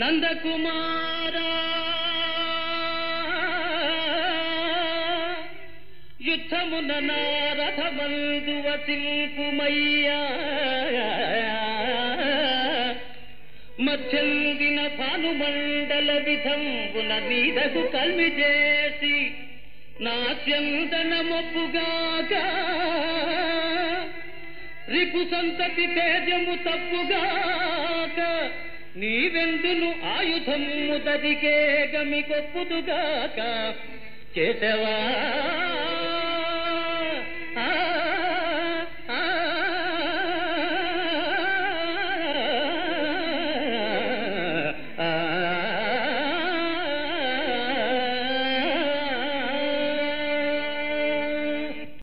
నందకుమారా యుద్ధమున నారథమందు వసింపుమయ్యా మధ్యందిన భానుమండల విధంబున నీదకు కల్మి చేసి నాట్యందనమొప్పుగాక రిపు సంతతి తేజము తప్పుగా నీవెందును ఆయుధము దదికే గమి కొప్పుదుగాక కేశవా